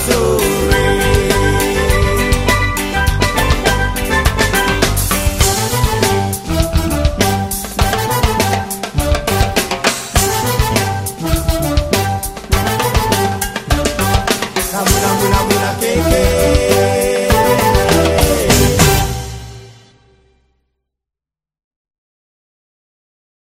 Yasasore.